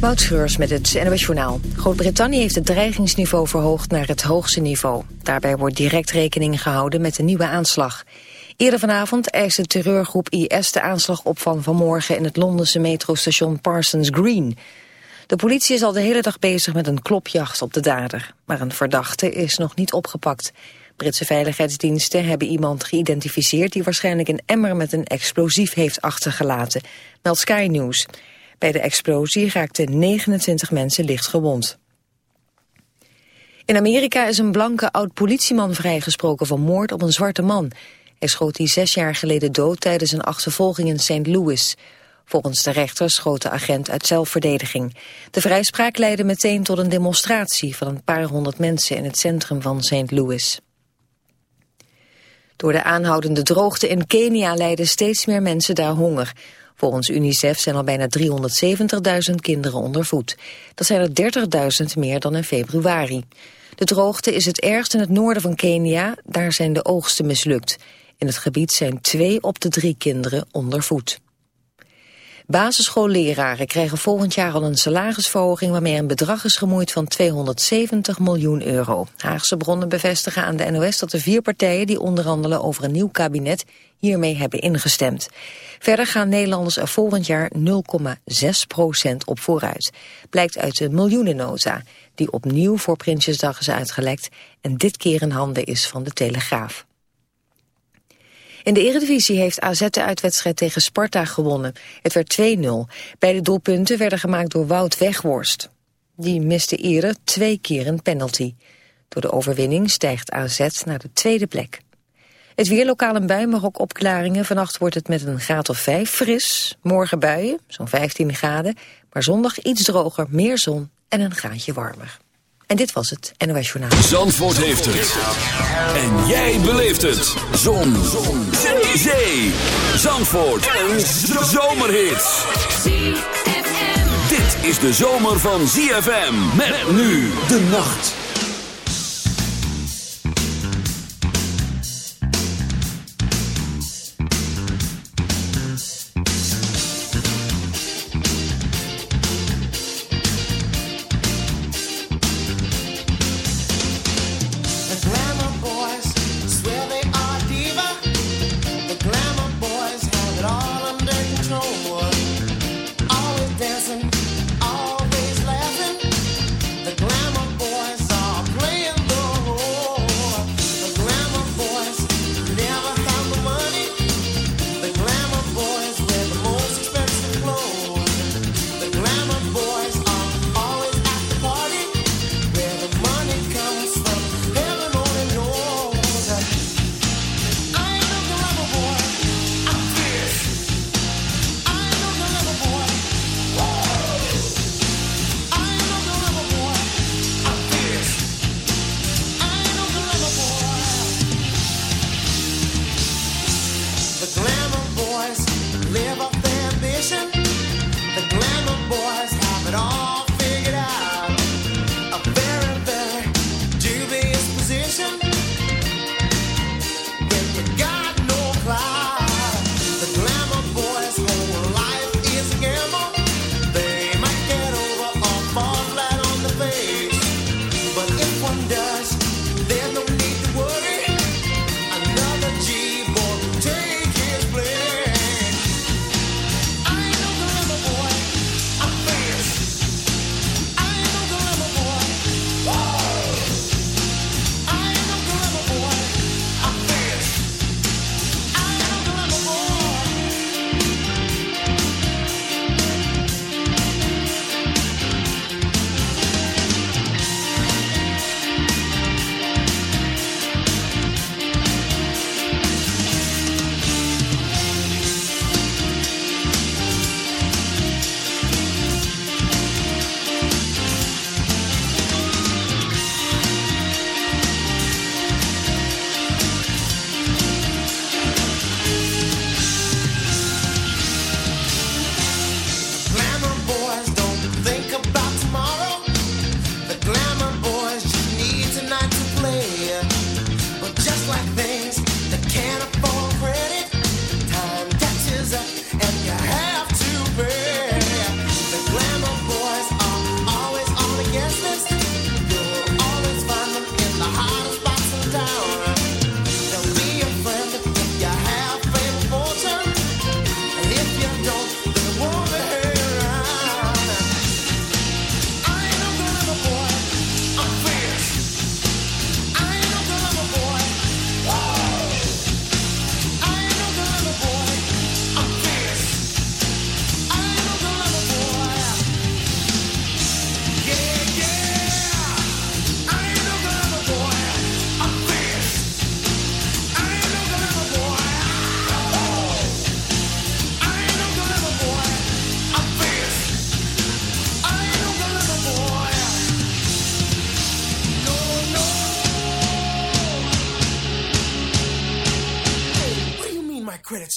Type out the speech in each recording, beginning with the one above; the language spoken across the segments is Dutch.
Moutschreurs met het NOS Journaal. Groot-Brittannië heeft het dreigingsniveau verhoogd naar het hoogste niveau. Daarbij wordt direct rekening gehouden met een nieuwe aanslag. Eerder vanavond eiste terreurgroep IS de aanslag op van vanmorgen... in het Londense metrostation Parsons Green. De politie is al de hele dag bezig met een klopjacht op de dader. Maar een verdachte is nog niet opgepakt. Britse veiligheidsdiensten hebben iemand geïdentificeerd... die waarschijnlijk een emmer met een explosief heeft achtergelaten, meldt Sky News... Bij de explosie raakten 29 mensen licht gewond. In Amerika is een blanke oud-politieman vrijgesproken van moord op een zwarte man. Hij schoot die zes jaar geleden dood tijdens een achtervolging in St. Louis. Volgens de rechter schoot de agent uit zelfverdediging. De vrijspraak leidde meteen tot een demonstratie van een paar honderd mensen in het centrum van St. Louis. Door de aanhoudende droogte in Kenia lijden steeds meer mensen daar honger. Volgens UNICEF zijn al bijna 370.000 kinderen onder voet. Dat zijn er 30.000 meer dan in februari. De droogte is het ergst in het noorden van Kenia. Daar zijn de oogsten mislukt. In het gebied zijn twee op de drie kinderen onder voet. Basisschoolleraren krijgen volgend jaar al een salarisverhoging waarmee een bedrag is gemoeid van 270 miljoen euro. Haagse bronnen bevestigen aan de NOS dat de vier partijen die onderhandelen over een nieuw kabinet hiermee hebben ingestemd. Verder gaan Nederlanders er volgend jaar 0,6 procent op vooruit. Blijkt uit de miljoenennota die opnieuw voor Prinsjesdag is uitgelekt en dit keer in handen is van de Telegraaf. In de Eredivisie heeft AZ de uitwedstrijd tegen Sparta gewonnen. Het werd 2-0. Beide doelpunten werden gemaakt door Wout Weghorst. Die miste eerder twee keer een penalty. Door de overwinning stijgt AZ naar de tweede plek. Het weer lokaal bui, maar ook opklaringen. Vannacht wordt het met een graad of 5 fris. Morgen buien, zo'n 15 graden. Maar zondag iets droger, meer zon en een graadje warmer. En dit was het NOS Journaal. Zandvoort heeft het. En jij beleeft het. Zon. zon. Zee. Zandvoort. Een zomerhit. Dit is de zomer van ZFM. Met nu de nacht.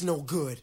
No good.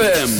ZFM.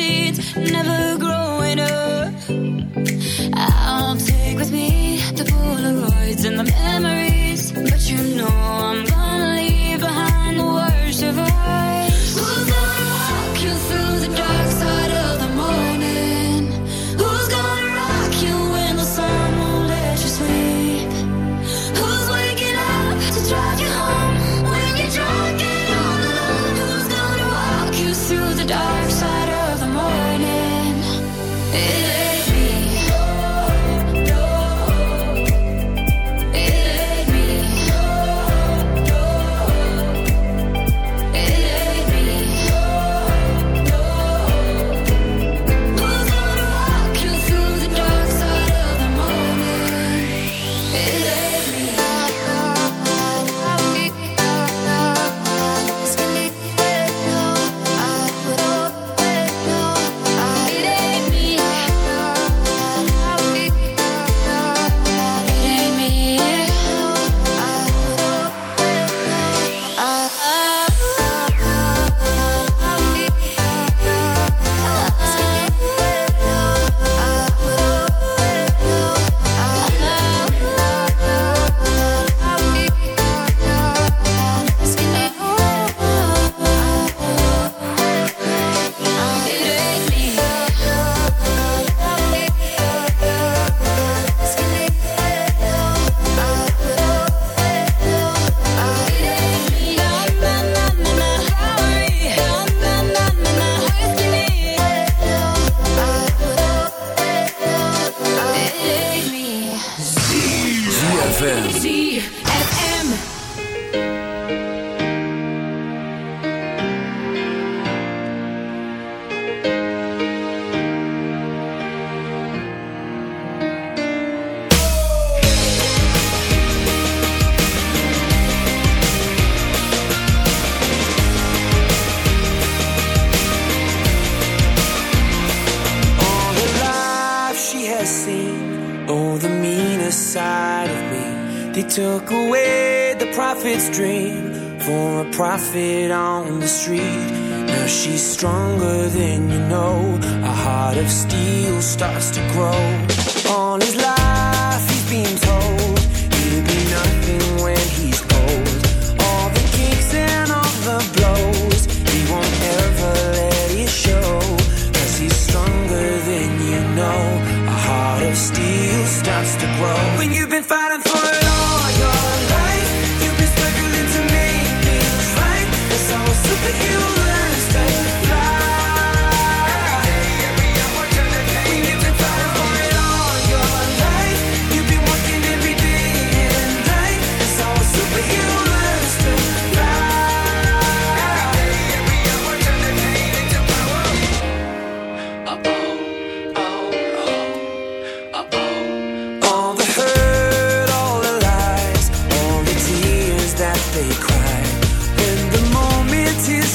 jeans, never grow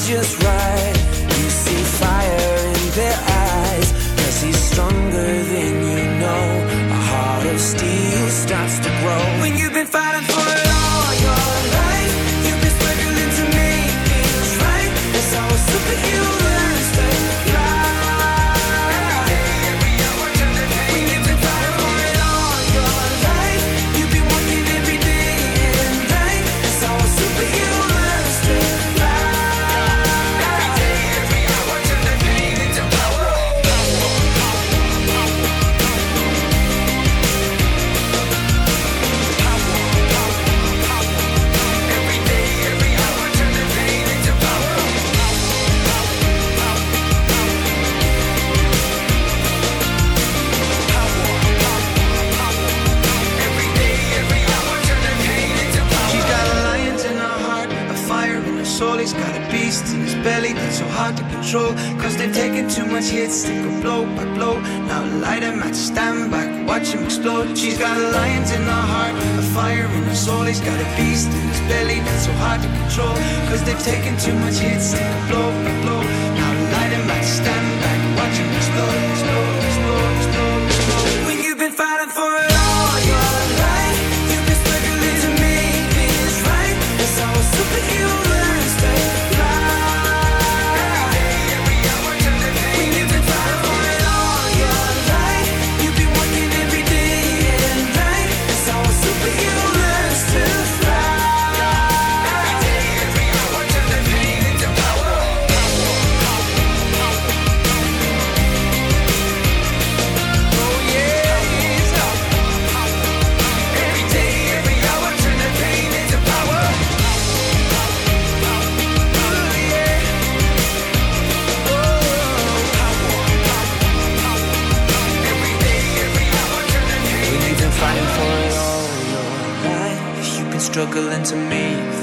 just right, much hits, to me.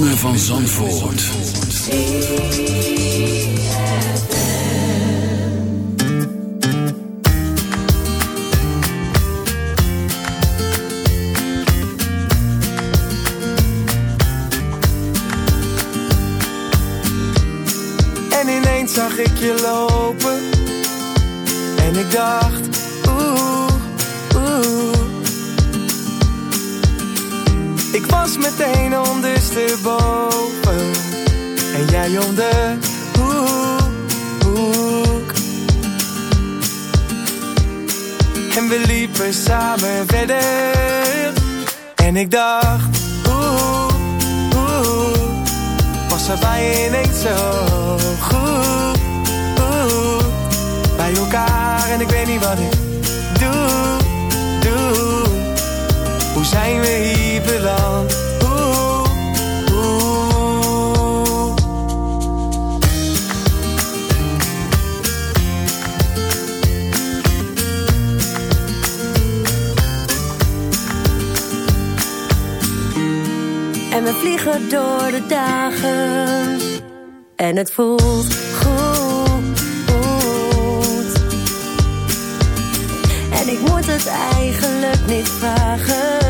ritme van Zandvoort. En ineens zag ik je lopen. En ik dacht was meteen ondersteboven. En jij om de hoek. En we liepen samen verder. En ik dacht, hoe hoe Was er bij niet zo goed, hoe Bij elkaar en ik weet niet wat ik doe, doe. Hoe zijn we hier? En we vliegen door de dagen. En het voelt goed. En ik moet het eigenlijk niet vragen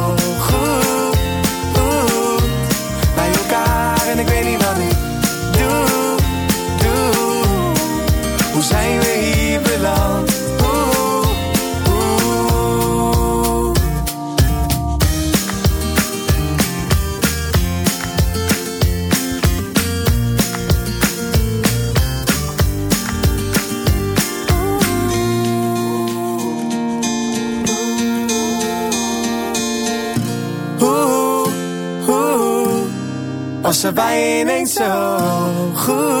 alleen eens zo goed.